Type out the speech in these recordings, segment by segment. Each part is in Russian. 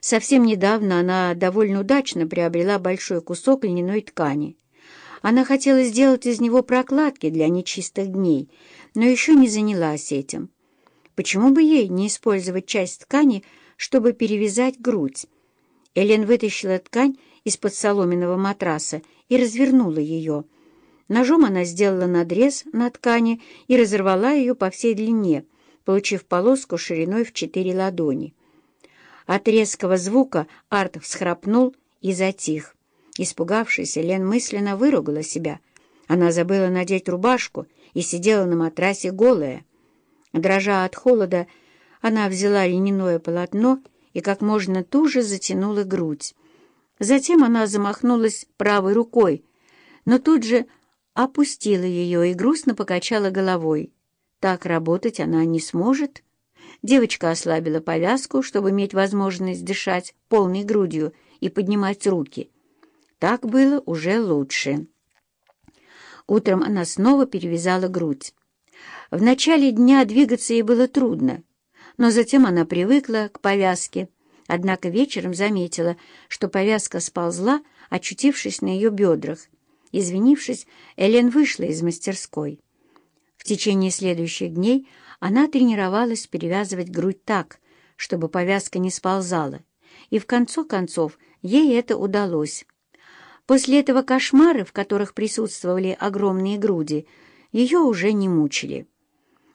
Совсем недавно она довольно удачно приобрела большой кусок льняной ткани. Она хотела сделать из него прокладки для нечистых дней, но еще не занялась этим. Почему бы ей не использовать часть ткани, чтобы перевязать грудь? Элен вытащила ткань из-под соломенного матраса и развернула ее. Ножом она сделала надрез на ткани и разорвала ее по всей длине, получив полоску шириной в четыре ладони. От резкого звука Арт всхрапнул и затих. Испугавшись, Лен мысленно выругала себя. Она забыла надеть рубашку и сидела на матрасе голая. Дрожа от холода, она взяла льняное полотно и как можно туже затянула грудь. Затем она замахнулась правой рукой, но тут же опустила ее и грустно покачала головой. Так работать она не сможет. Девочка ослабила повязку, чтобы иметь возможность дышать полной грудью и поднимать руки. Так было уже лучше. Утром она снова перевязала грудь. В начале дня двигаться ей было трудно, но затем она привыкла к повязке, однако вечером заметила, что повязка сползла, очутившись на ее бедрах. Извинившись, Элен вышла из мастерской. В течение следующих дней она тренировалась перевязывать грудь так, чтобы повязка не сползала, и в конце концов ей это удалось. После этого кошмары, в которых присутствовали огромные груди, ее уже не мучили.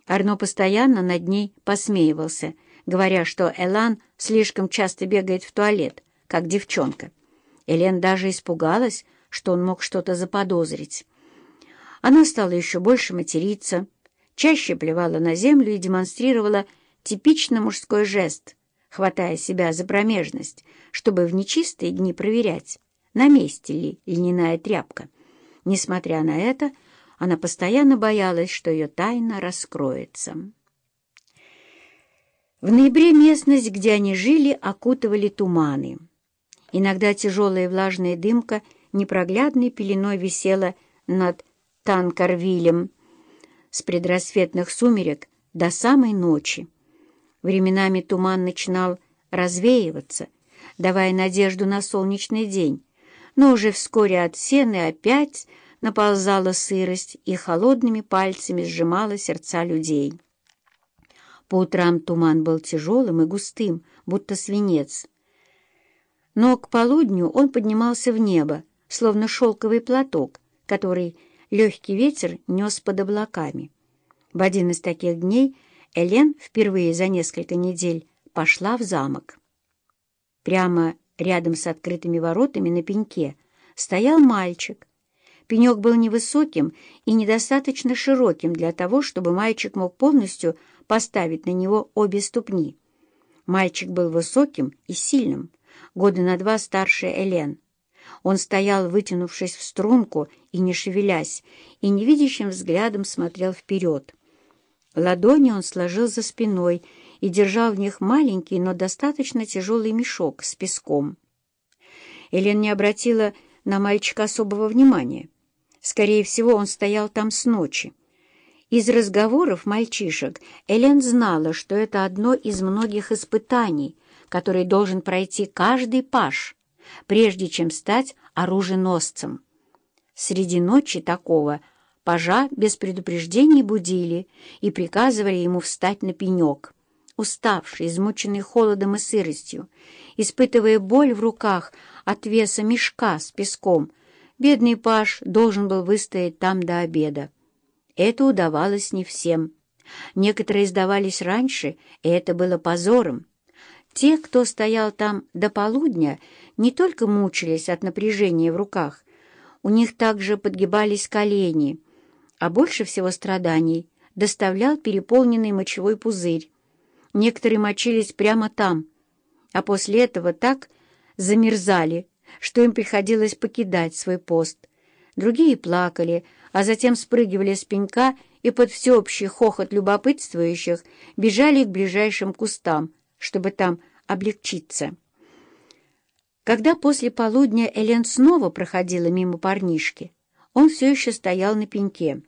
Арно постоянно над ней посмеивался, говоря, что Элан слишком часто бегает в туалет, как девчонка. Элен даже испугалась, что он мог что-то заподозрить. Она стала еще больше материться, чаще плевала на землю и демонстрировала типично мужской жест, хватая себя за промежность, чтобы в нечистые дни проверять, на месте ли льняная тряпка. Несмотря на это, она постоянно боялась, что ее тайна раскроется. В ноябре местность, где они жили, окутывали туманы. Иногда тяжелая влажная дымка непроглядной пеленой висела над Танкарвилем с предрассветных сумерек до самой ночи. Временами туман начинал развеиваться, давая надежду на солнечный день, но уже вскоре от сены опять наползала сырость и холодными пальцами сжимала сердца людей. По утрам туман был тяжелым и густым, будто свинец. Но к полудню он поднимался в небо, словно шелковый платок, который легкий ветер нес под облаками. В один из таких дней Элен впервые за несколько недель пошла в замок. Прямо рядом с открытыми воротами на пеньке стоял мальчик. Пенек был невысоким и недостаточно широким для того, чтобы мальчик мог полностью поставить на него обе ступни. Мальчик был высоким и сильным, года на два старше Элен. Он стоял, вытянувшись в струнку и не шевелясь, и невидящим взглядом смотрел вперед. Ладони он сложил за спиной и держал в них маленький, но достаточно тяжелый мешок с песком. Элен не обратила на мальчика особого внимания. Скорее всего, он стоял там с ночи. Из разговоров мальчишек Элен знала, что это одно из многих испытаний, которые должен пройти каждый паш — прежде чем стать оруженосцем. Среди ночи такого пажа без предупреждений будили и приказывали ему встать на пенек. Уставший, измученный холодом и сыростью, испытывая боль в руках от веса мешка с песком, бедный паж должен был выстоять там до обеда. Это удавалось не всем. Некоторые сдавались раньше, и это было позором. Те, кто стоял там до полудня, не только мучились от напряжения в руках, у них также подгибались колени, а больше всего страданий доставлял переполненный мочевой пузырь. Некоторые мочились прямо там, а после этого так замерзали, что им приходилось покидать свой пост. Другие плакали, а затем спрыгивали с пенька и под всеобщий хохот любопытствующих бежали к ближайшим кустам, чтобы там облегчиться. Когда после полудня Элен снова проходила мимо парнишки, он все еще стоял на пеньке.